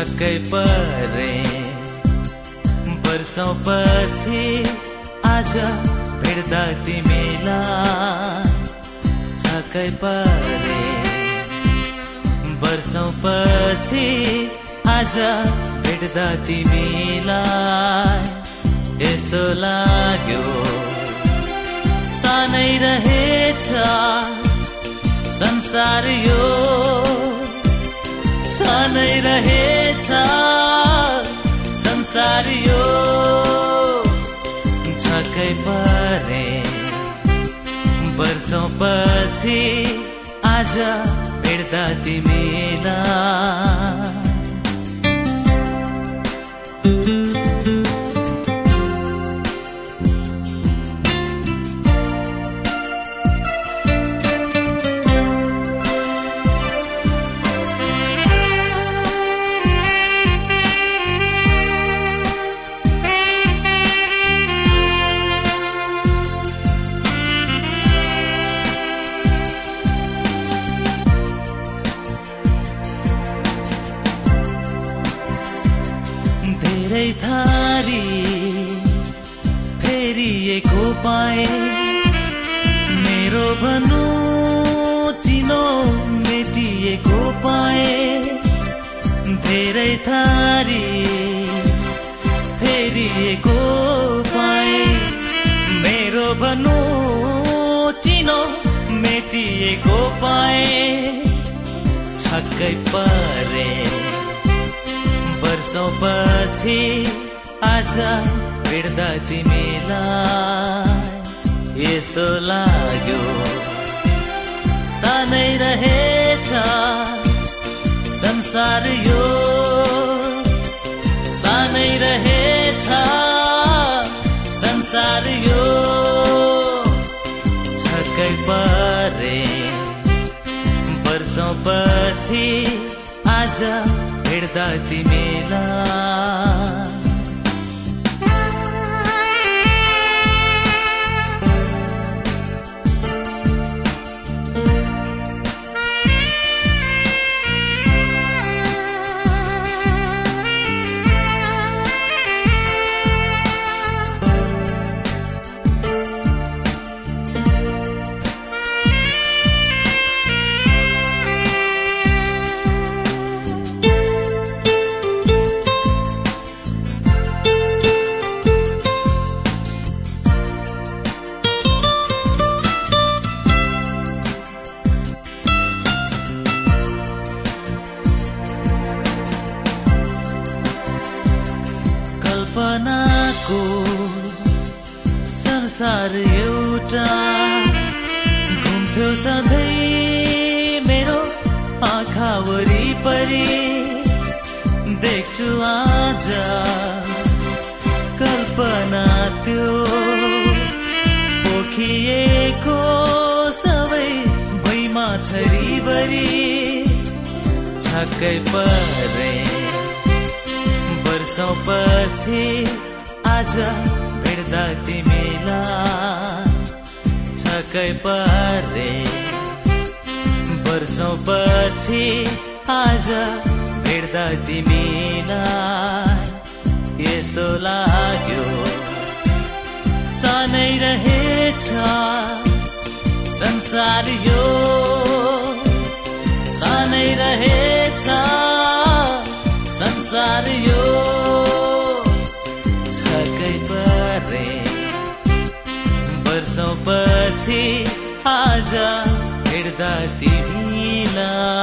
छक्कै परे। वर्षौँ पछि आज भेट्दा तिमीलाई छक्कै परे। वर्षौँ पछि आज भेट्दा तिमीलाई यस्तो लाग्यो। सानै रहेछ संसार यो। सानै रहेछ संसार यो छक्कै परे। वर्षौँ पछि आज भेट्दा तिमीलाई। धेरै थारी फेरिएको पाए। मेरो भनु चिनो मेटिएको पाए। धेरै थारी फेरिएको पाए। मेरो भनु चिनो मेटिएको पाए। छक्कै परे। वर्षौँ पछि आज भेट्दा तिमीलाई। यस्तो लाग्यो। सानै रहेछ संसार यो। सानै रहेछ संसार यो। छक्कै परे। वर्षौँ पछि आज भेट्दा तिमीलाई कल्पनाको संसार एउटा घुम्थ्यो सधैँ मेरो आँखा वरिपरि। देख्छु आज कल्पना त्यो पोखिएको सबै भैमा छरिबरी छक्कै परे वर्षौँ पछि आज भेट्दा तिमीलाई छक्कै परे। वर्षौँ पछि आज भेट्दा तिमीलाई यस्तो लाग्यो। सानै रहेछ संसार यो। सानै रहेछ पछि आज भेट्दा तिमीलाई